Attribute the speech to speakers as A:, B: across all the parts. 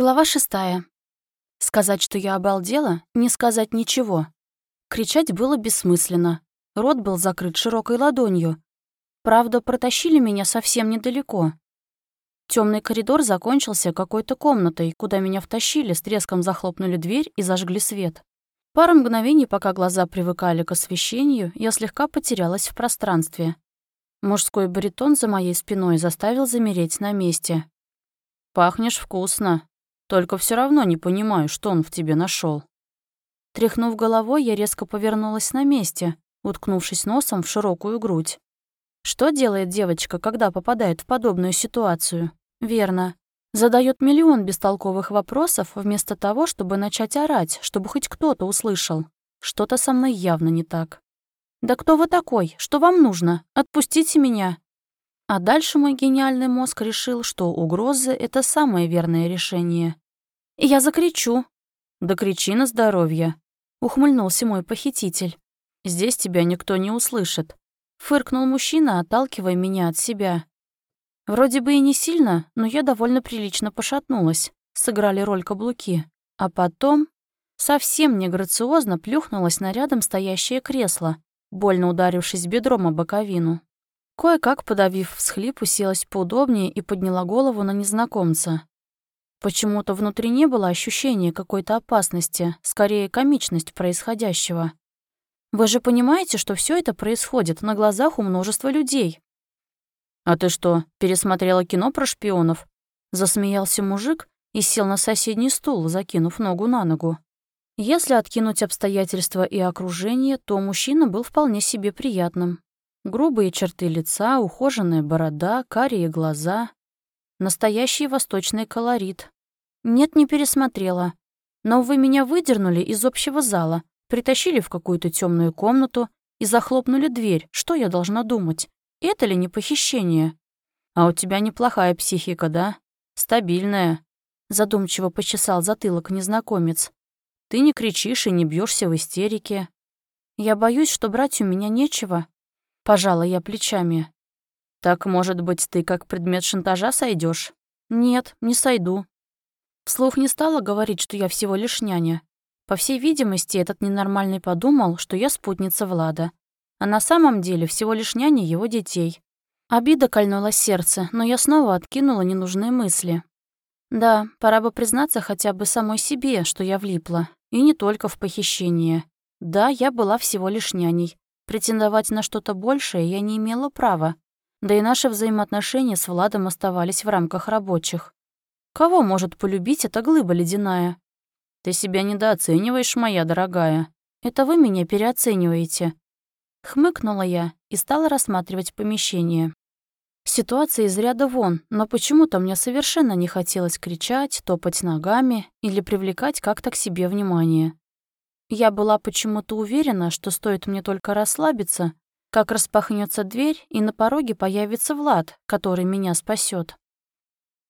A: Глава шестая. Сказать, что я обалдела, не сказать ничего. Кричать было бессмысленно. Рот был закрыт широкой ладонью. Правда, протащили меня совсем недалеко. Темный коридор закончился какой-то комнатой, куда меня втащили, с треском захлопнули дверь и зажгли свет. Пару мгновений, пока глаза привыкали к освещению, я слегка потерялась в пространстве. Мужской баритон за моей спиной заставил замереть на месте. «Пахнешь вкусно», только все равно не понимаю, что он в тебе нашел. Тряхнув головой, я резко повернулась на месте, уткнувшись носом в широкую грудь. Что делает девочка, когда попадает в подобную ситуацию? Верно. Задает миллион бестолковых вопросов вместо того, чтобы начать орать, чтобы хоть кто-то услышал. Что-то со мной явно не так. «Да кто вы такой? Что вам нужно? Отпустите меня!» А дальше мой гениальный мозг решил, что угрозы — это самое верное решение. Я закричу. «Да кричи на здоровье», — ухмыльнулся мой похититель. «Здесь тебя никто не услышит», — фыркнул мужчина, отталкивая меня от себя. Вроде бы и не сильно, но я довольно прилично пошатнулась, сыграли роль каблуки. А потом совсем неграциозно плюхнулась на рядом стоящее кресло, больно ударившись бедром о боковину. Кое-как, подавив всхлип, уселась поудобнее и подняла голову на незнакомца. Почему-то внутри не было ощущения какой-то опасности, скорее комичность происходящего. Вы же понимаете, что все это происходит на глазах у множества людей. «А ты что, пересмотрела кино про шпионов?» Засмеялся мужик и сел на соседний стул, закинув ногу на ногу. Если откинуть обстоятельства и окружение, то мужчина был вполне себе приятным. Грубые черты лица, ухоженная борода, карие глаза. Настоящий восточный колорит. Нет, не пересмотрела. Но вы меня выдернули из общего зала, притащили в какую-то темную комнату и захлопнули дверь. Что я должна думать? Это ли не похищение? А у тебя неплохая психика, да? Стабильная. Задумчиво почесал затылок незнакомец. Ты не кричишь и не бьешься в истерике. Я боюсь, что брать у меня нечего. Пожала я плечами. «Так, может быть, ты как предмет шантажа сойдешь? «Нет, не сойду». Вслух не стала говорить, что я всего лишь няня. По всей видимости, этот ненормальный подумал, что я спутница Влада. А на самом деле всего лишь няня его детей. Обида кольнула сердце, но я снова откинула ненужные мысли. Да, пора бы признаться хотя бы самой себе, что я влипла. И не только в похищение. Да, я была всего лишь няней. Претендовать на что-то большее я не имела права. Да и наши взаимоотношения с Владом оставались в рамках рабочих. Кого может полюбить эта глыба ледяная? Ты себя недооцениваешь, моя дорогая. Это вы меня переоцениваете. Хмыкнула я и стала рассматривать помещение. Ситуация из ряда вон, но почему-то мне совершенно не хотелось кричать, топать ногами или привлекать как-то к себе внимание. Я была почему-то уверена, что стоит мне только расслабиться, как распахнется дверь, и на пороге появится Влад, который меня спасет.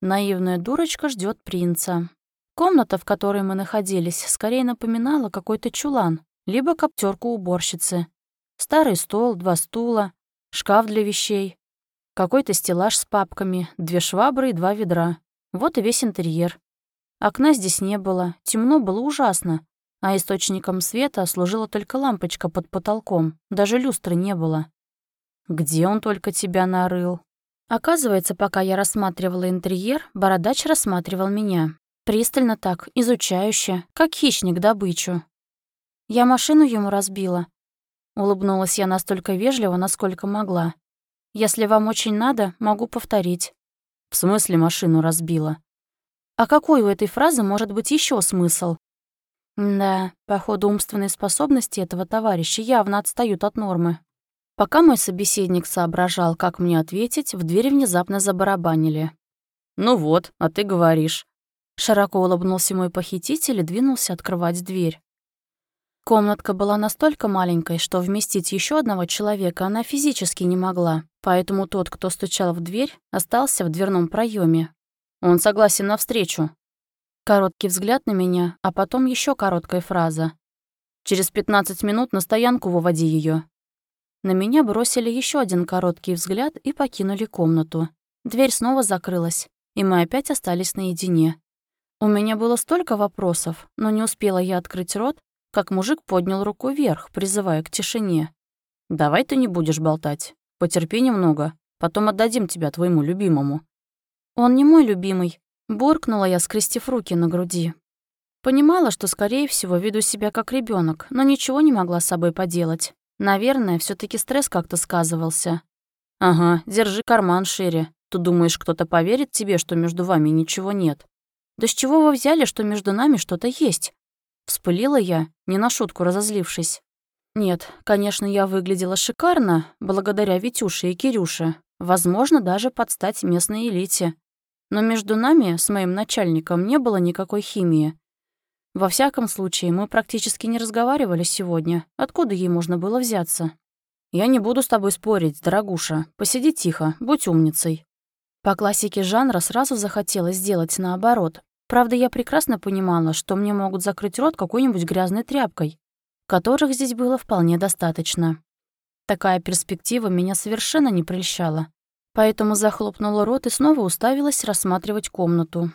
A: Наивная дурочка ждет принца. Комната, в которой мы находились, скорее напоминала какой-то чулан, либо коптерку уборщицы. Старый стол, два стула, шкаф для вещей, какой-то стеллаж с папками, две швабры и два ведра. Вот и весь интерьер. Окна здесь не было, темно было ужасно, а источником света служила только лампочка под потолком, даже люстры не было. Где он только тебя нарыл? Оказывается, пока я рассматривала интерьер, бородач рассматривал меня. Пристально так, изучающе, как хищник добычу. Я машину ему разбила. Улыбнулась я настолько вежливо, насколько могла. Если вам очень надо, могу повторить. В смысле машину разбила? А какой у этой фразы может быть еще смысл? Да, походу умственные способности этого товарища явно отстают от нормы. Пока мой собеседник соображал, как мне ответить, в двери внезапно забарабанили. «Ну вот, а ты говоришь». Широко улыбнулся мой похититель и двинулся открывать дверь. Комнатка была настолько маленькой, что вместить еще одного человека она физически не могла, поэтому тот, кто стучал в дверь, остался в дверном проеме. «Он согласен на встречу», Короткий взгляд на меня, а потом еще короткая фраза. «Через 15 минут на стоянку выводи ее. На меня бросили еще один короткий взгляд и покинули комнату. Дверь снова закрылась, и мы опять остались наедине. У меня было столько вопросов, но не успела я открыть рот, как мужик поднял руку вверх, призывая к тишине. «Давай ты не будешь болтать. Потерпи немного, потом отдадим тебя твоему любимому». «Он не мой любимый», — буркнула я, скрестив руки на груди. Понимала, что, скорее всего, веду себя как ребенок, но ничего не могла с собой поделать. Наверное, все таки стресс как-то сказывался. «Ага, держи карман шире. Ты думаешь, кто-то поверит тебе, что между вами ничего нет?» «Да с чего вы взяли, что между нами что-то есть?» Вспылила я, не на шутку разозлившись. Нет, конечно, я выглядела шикарно, благодаря Витюше и Кирюше. Возможно, даже под стать местной элите. Но между нами, с моим начальником, не было никакой химии. Во всяком случае, мы практически не разговаривали сегодня. Откуда ей можно было взяться? Я не буду с тобой спорить, дорогуша. Посиди тихо, будь умницей. По классике жанра сразу захотелось сделать наоборот. Правда, я прекрасно понимала, что мне могут закрыть рот какой-нибудь грязной тряпкой, которых здесь было вполне достаточно. Такая перспектива меня совершенно не прельщала. Поэтому захлопнула рот и снова уставилась рассматривать комнату.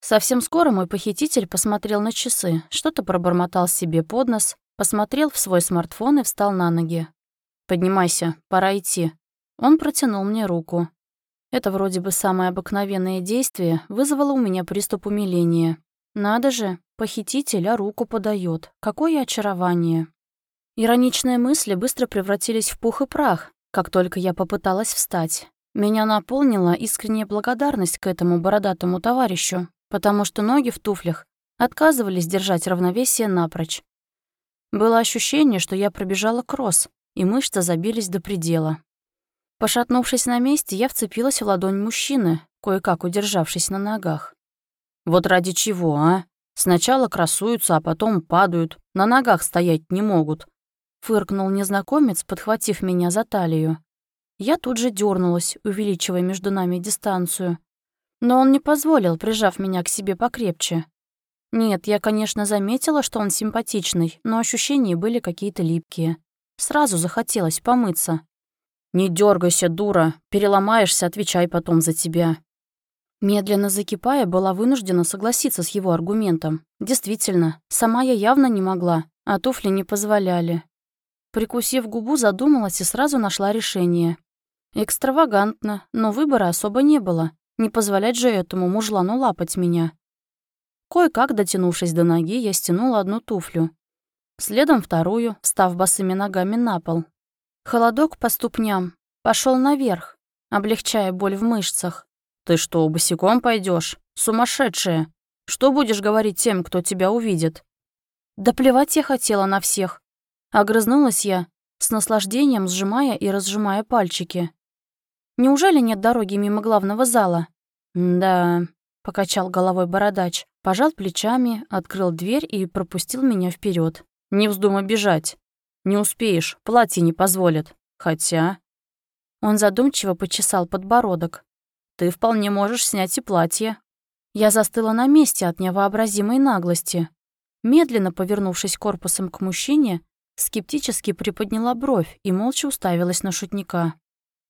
A: Совсем скоро мой похититель посмотрел на часы, что-то пробормотал себе под нос, посмотрел в свой смартфон и встал на ноги. «Поднимайся, пора идти». Он протянул мне руку. Это вроде бы самое обыкновенное действие вызвало у меня приступ умиления. Надо же, похититель а руку подает. Какое очарование. Ироничные мысли быстро превратились в пух и прах, как только я попыталась встать. Меня наполнила искренняя благодарность к этому бородатому товарищу, потому что ноги в туфлях отказывались держать равновесие напрочь. Было ощущение, что я пробежала кросс, и мышцы забились до предела. Пошатнувшись на месте, я вцепилась в ладонь мужчины, кое-как удержавшись на ногах. «Вот ради чего, а? Сначала красуются, а потом падают, на ногах стоять не могут», — фыркнул незнакомец, подхватив меня за талию. Я тут же дернулась, увеличивая между нами дистанцию, но он не позволил, прижав меня к себе покрепче. Нет, я, конечно, заметила, что он симпатичный, но ощущения были какие-то липкие. Сразу захотелось помыться. «Не дергайся, дура. Переломаешься, отвечай потом за тебя». Медленно закипая, была вынуждена согласиться с его аргументом. Действительно, сама я явно не могла, а туфли не позволяли. Прикусив губу, задумалась и сразу нашла решение. Экстравагантно, но выбора особо не было. Не позволять же этому мужлану лапать меня. Кое-как, дотянувшись до ноги, я стянула одну туфлю. Следом вторую, встав босыми ногами на пол. Холодок по ступням пошел наверх, облегчая боль в мышцах. «Ты что, босиком пойдешь? Сумасшедшая! Что будешь говорить тем, кто тебя увидит?» «Да плевать я хотела на всех!» Огрызнулась я, с наслаждением сжимая и разжимая пальчики. Неужели нет дороги мимо главного зала? Да, покачал головой бородач, пожал плечами, открыл дверь и пропустил меня вперед. Не вздумай бежать. Не успеешь, платье не позволит. Хотя... Он задумчиво почесал подбородок. Ты вполне можешь снять и платье. Я застыла на месте от невообразимой наглости. Медленно повернувшись корпусом к мужчине, скептически приподняла бровь и молча уставилась на шутника.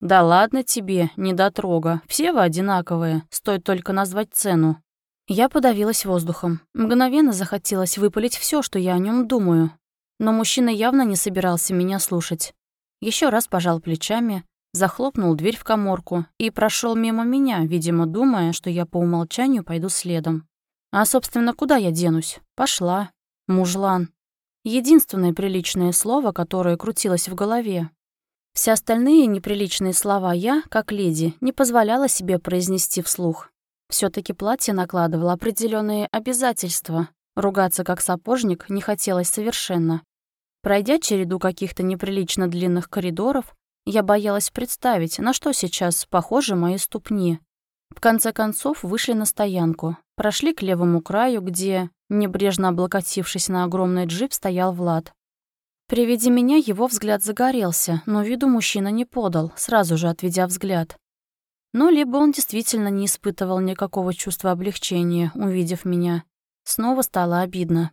A: «Да ладно тебе, недотрога. Все вы одинаковые, стоит только назвать цену». Я подавилась воздухом. Мгновенно захотелось выпалить все, что я о нем думаю. Но мужчина явно не собирался меня слушать. Еще раз пожал плечами, захлопнул дверь в коморку и прошел мимо меня, видимо, думая, что я по умолчанию пойду следом. А, собственно, куда я денусь? Пошла. Мужлан. Единственное приличное слово, которое крутилось в голове. Все остальные неприличные слова я, как леди, не позволяла себе произнести вслух. все таки платье накладывало определенные обязательства. Ругаться как сапожник не хотелось совершенно. Пройдя череду каких-то неприлично длинных коридоров, я боялась представить, на что сейчас похожи мои ступни. В конце концов вышли на стоянку, прошли к левому краю, где, небрежно облокотившись на огромный джип, стоял Влад. При виде меня его взгляд загорелся, но виду мужчина не подал, сразу же отведя взгляд. Ну, либо он действительно не испытывал никакого чувства облегчения, увидев меня. Снова стало обидно.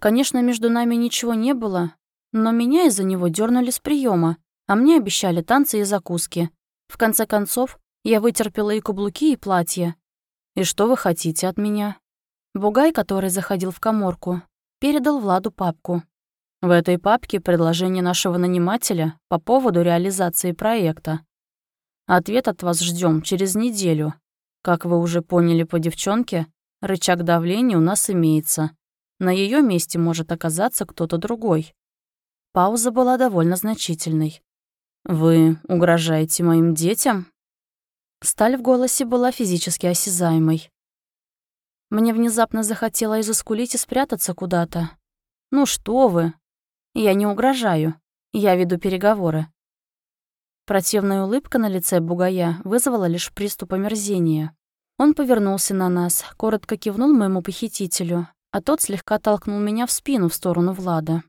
A: Конечно, между нами ничего не было, но меня из-за него дернули с приема, а мне обещали танцы и закуски. В конце концов, я вытерпела и каблуки, и платье. И что вы хотите от меня? Бугай, который заходил в коморку, передал Владу папку. В этой папке предложение нашего нанимателя по поводу реализации проекта. Ответ от вас ждем через неделю. Как вы уже поняли по девчонке, рычаг давления у нас имеется. На ее месте может оказаться кто-то другой. Пауза была довольно значительной. «Вы угрожаете моим детям?» Сталь в голосе была физически осязаемой. Мне внезапно захотелось заскулить и спрятаться куда-то. «Ну что вы? Я не угрожаю. Я веду переговоры. Противная улыбка на лице бугая вызвала лишь приступ омерзения. Он повернулся на нас, коротко кивнул моему похитителю, а тот слегка толкнул меня в спину в сторону Влада.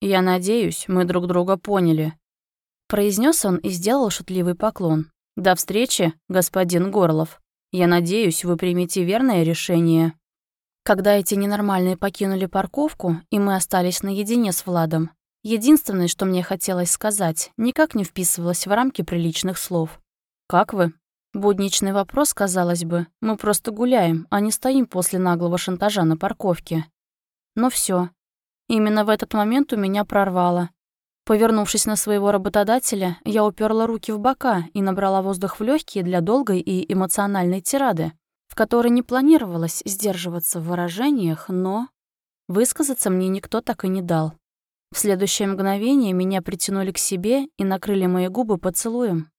A: «Я надеюсь, мы друг друга поняли», — произнес он и сделал шутливый поклон. «До встречи, господин Горлов. Я надеюсь, вы примете верное решение». Когда эти ненормальные покинули парковку, и мы остались наедине с Владом, Единственное, что мне хотелось сказать, никак не вписывалось в рамки приличных слов. «Как вы?» Будничный вопрос, казалось бы. Мы просто гуляем, а не стоим после наглого шантажа на парковке. Но все. Именно в этот момент у меня прорвало. Повернувшись на своего работодателя, я уперла руки в бока и набрала воздух в легкие для долгой и эмоциональной тирады, в которой не планировалось сдерживаться в выражениях, но... Высказаться мне никто так и не дал. В следующее мгновение меня притянули к себе и накрыли мои губы поцелуем.